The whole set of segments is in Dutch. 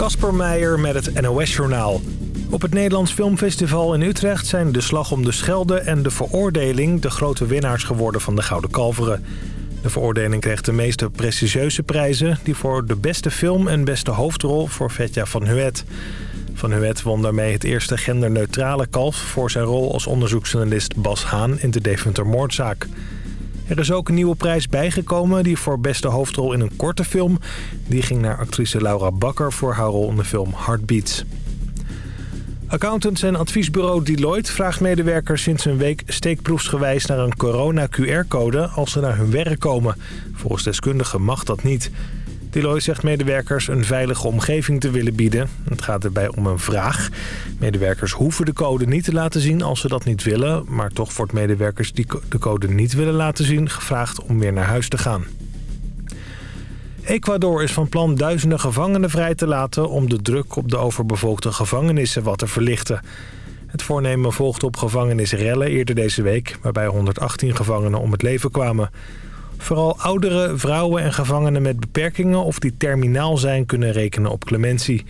Kasper Meijer met het NOS-journaal. Op het Nederlands Filmfestival in Utrecht zijn De Slag om de Schelde en De Veroordeling... de grote winnaars geworden van de Gouden Kalveren. De veroordeling kreeg de meeste prestigieuze prijzen... die voor de beste film en beste hoofdrol voor Vetja van Huet. Van Huet won daarmee het eerste genderneutrale kalf... voor zijn rol als onderzoeksjournalist Bas Haan in de Deventer moordzaak. Er is ook een nieuwe prijs bijgekomen, die voor beste hoofdrol in een korte film. Die ging naar actrice Laura Bakker voor haar rol in de film Heartbeats. Accountants en adviesbureau Deloitte vraagt medewerkers sinds een week steekproefsgewijs naar een corona-QR-code als ze naar hun werk komen. Volgens deskundigen mag dat niet. Deloitte zegt medewerkers een veilige omgeving te willen bieden. Het gaat erbij om een vraag. Medewerkers hoeven de code niet te laten zien als ze dat niet willen. Maar toch wordt medewerkers die de code niet willen laten zien gevraagd om weer naar huis te gaan. Ecuador is van plan duizenden gevangenen vrij te laten... om de druk op de overbevolkte gevangenissen wat te verlichten. Het voornemen volgt op gevangenisrellen eerder deze week... waarbij 118 gevangenen om het leven kwamen. Vooral ouderen, vrouwen en gevangenen met beperkingen of die terminaal zijn... kunnen rekenen op clementie.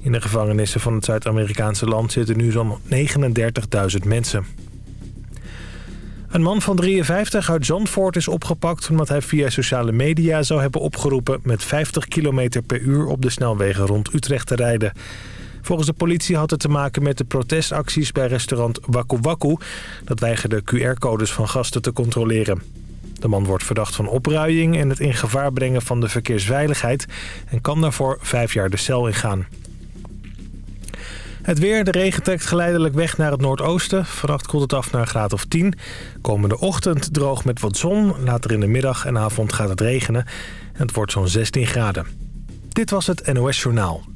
In de gevangenissen van het Zuid-Amerikaanse land zitten nu zo'n 39.000 mensen. Een man van 53 uit Zandvoort is opgepakt omdat hij via sociale media zou hebben opgeroepen met 50 km per uur op de snelwegen rond Utrecht te rijden. Volgens de politie had het te maken met de protestacties bij restaurant Waku Waku. Dat weigerde QR-codes van gasten te controleren. De man wordt verdacht van opruiing en het in gevaar brengen van de verkeersveiligheid... en kan daarvoor vijf jaar de cel ingaan. Het weer, de regen trekt geleidelijk weg naar het noordoosten. Vannacht koelt het af naar een graad of 10. Komende ochtend droog met wat zon. Later in de middag en avond gaat het regenen. En het wordt zo'n 16 graden. Dit was het NOS Journaal.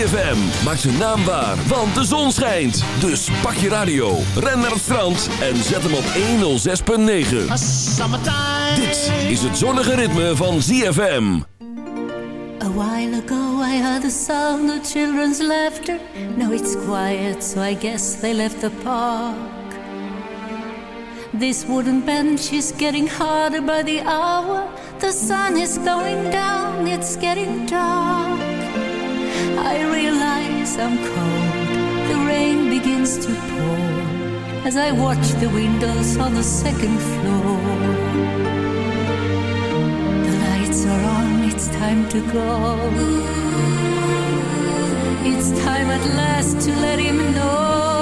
ZFM. Maak zijn naam waar, want de zon schijnt. Dus pak je radio, ren naar het strand en zet hem op 106.9. Dit is het zonnige ritme van ZFM. A while ago I heard the sound of children's laughter. Now it's quiet, so I guess they left the park. This wooden bench is getting harder by the hour. The sun is going down, it's getting dark. I realize I'm cold, the rain begins to pour as I watch the windows on the second floor. The lights are on, it's time to go. It's time at last to let him know.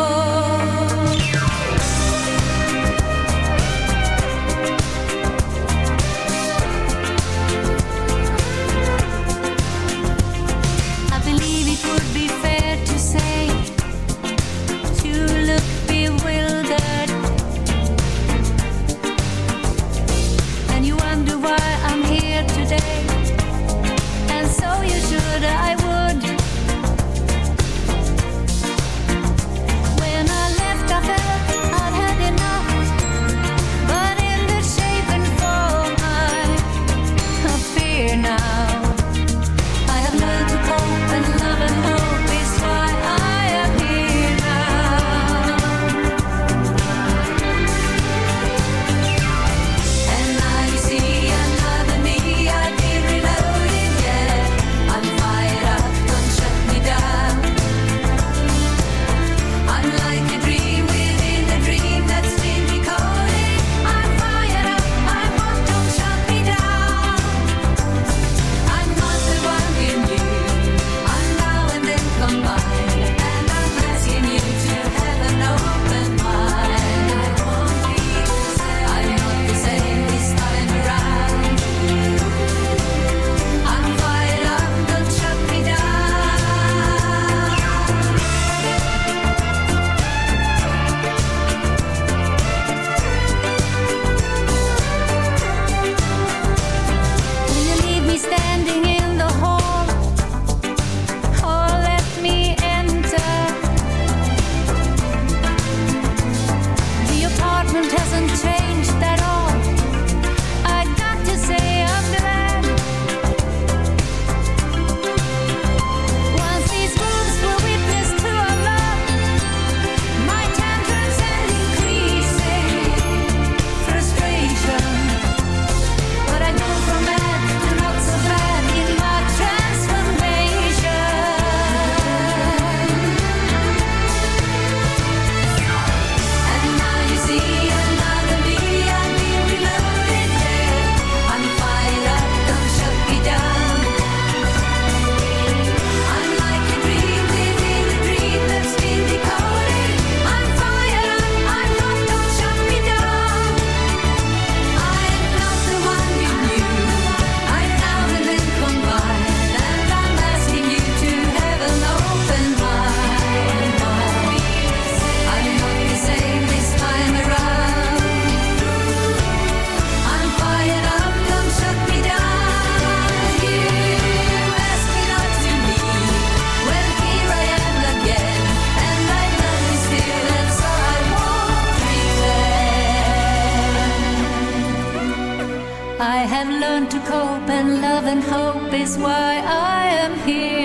love and hope is why I am here.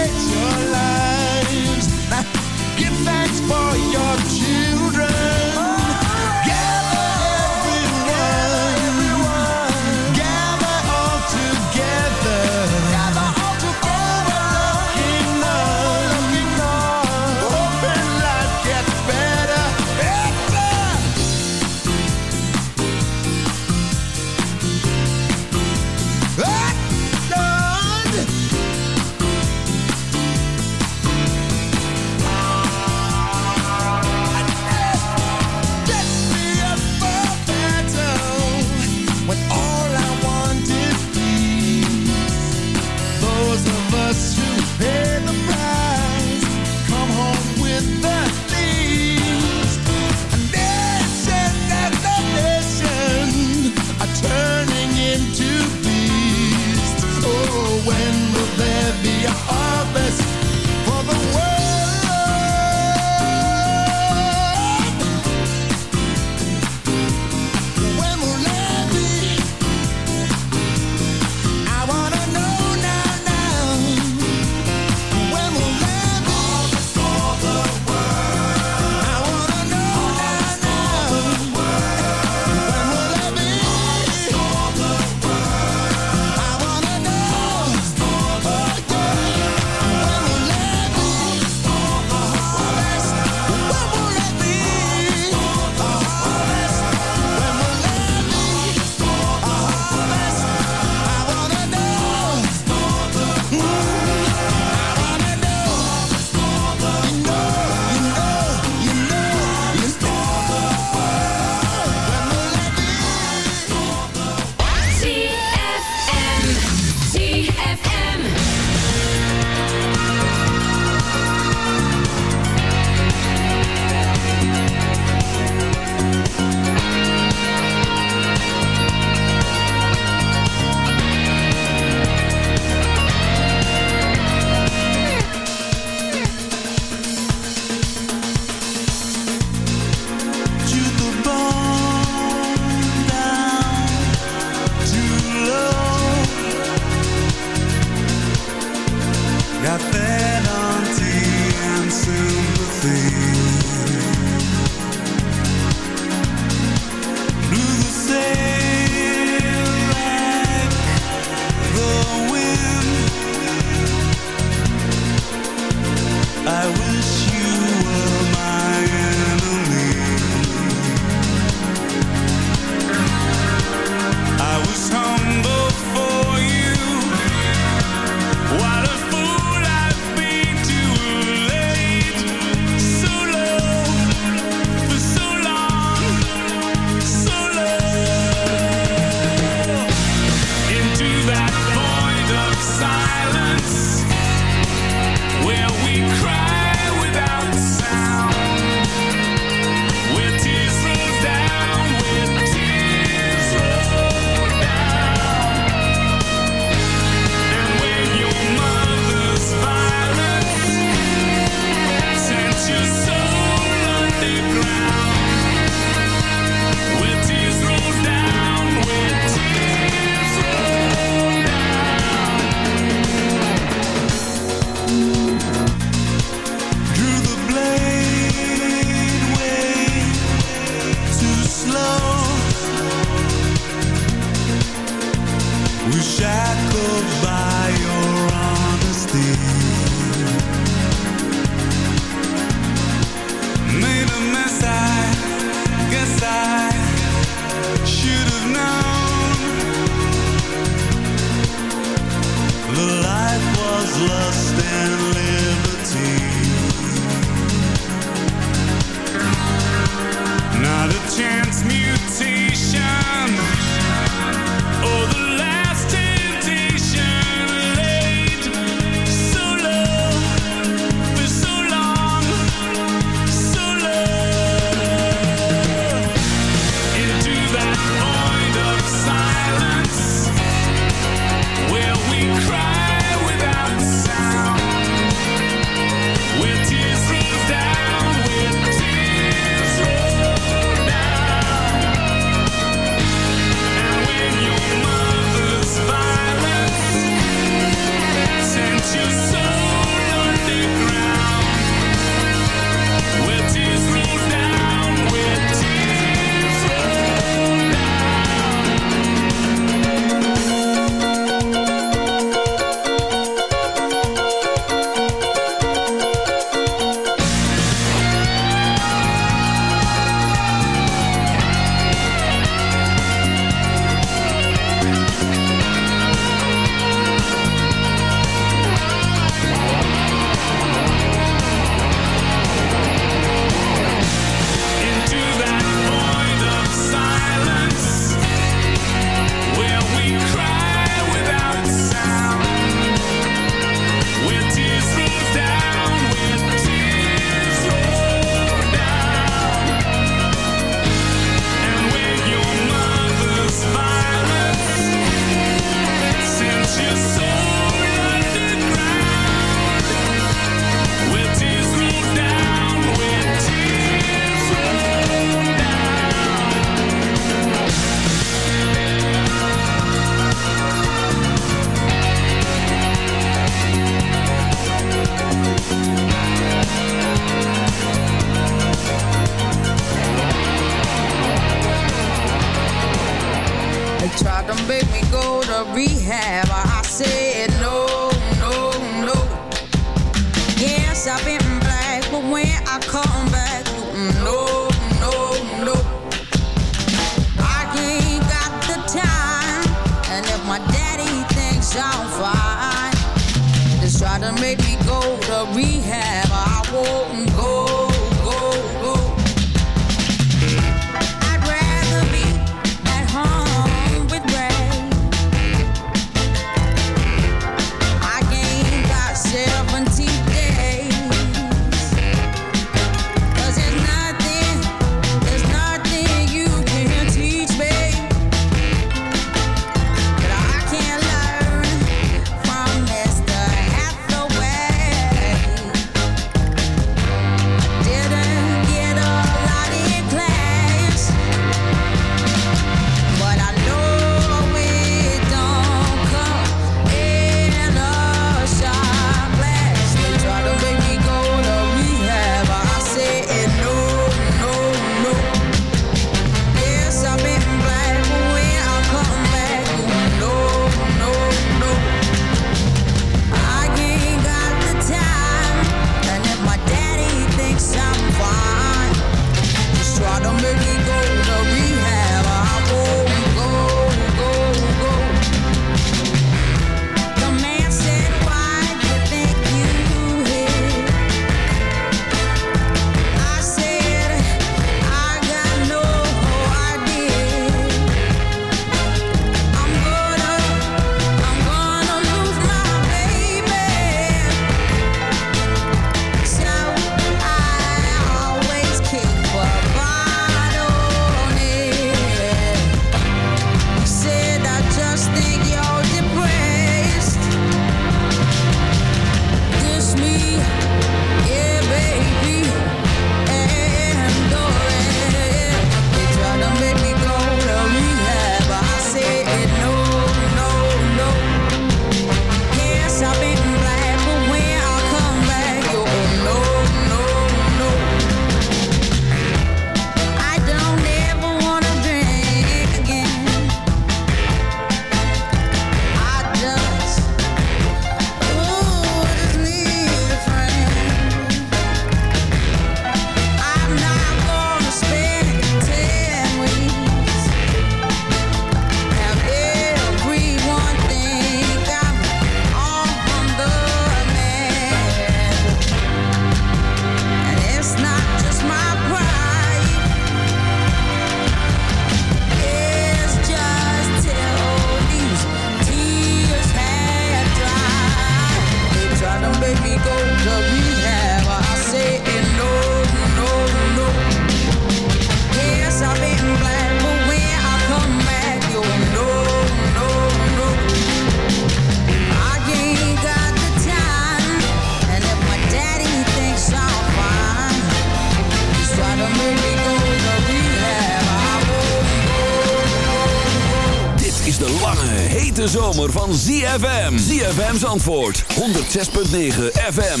ZFM's antwoord, 106.9 FM.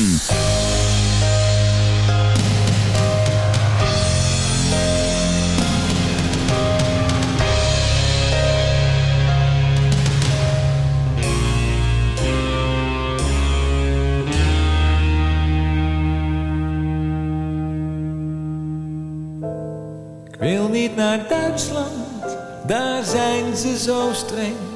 Ik wil niet naar Duitsland daar zijn ze zo streng.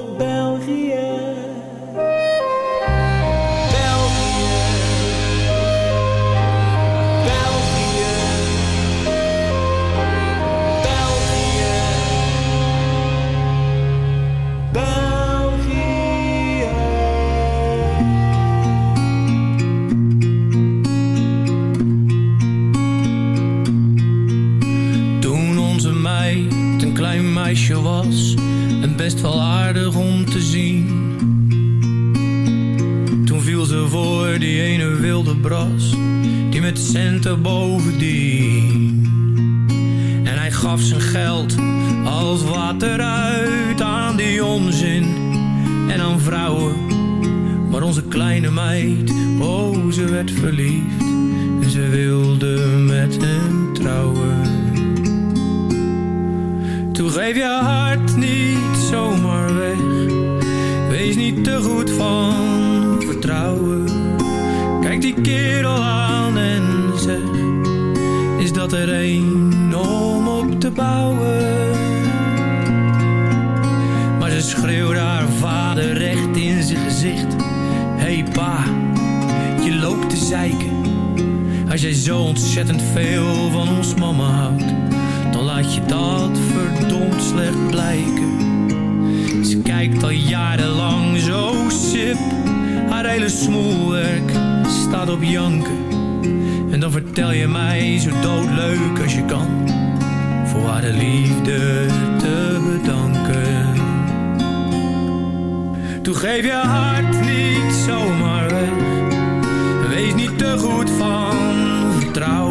centen bovendien En hij gaf zijn geld als water uit aan die onzin En aan vrouwen Maar onze kleine meid, oh ze werd verliefd En ze wilde met hem trouwen Toen geef je hart niet zomaar weg. Wees niet te goed van vertrouwen. Kijk die kerel aan er een om op te bouwen? Maar ze schreeuwde haar vader recht in zijn gezicht. Hey pa, je loopt te zeiken. Als jij zo ontzettend veel van ons mama houdt, dan laat je dat verdomd slecht blijken. Ze kijkt al jarenlang zo sip, haar hele smoelwerk staat op janken. Dan vertel je mij zo doodleuk als je kan, voor haar de liefde te bedanken. Toen geef je hart niet zomaar weg, wees niet te goed van vertrouwen.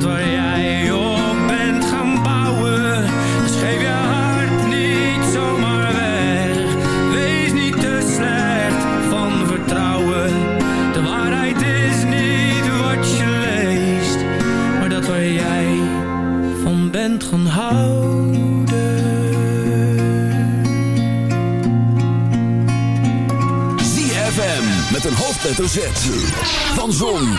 dat waar jij op bent gaan bouwen. Dus geef je hart niet zomaar weg. Wees niet te slecht van vertrouwen. De waarheid is niet wat je leest, maar dat waar jij van bent gaan houden. Met een hoofdletter Z. Van Zon,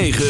106.9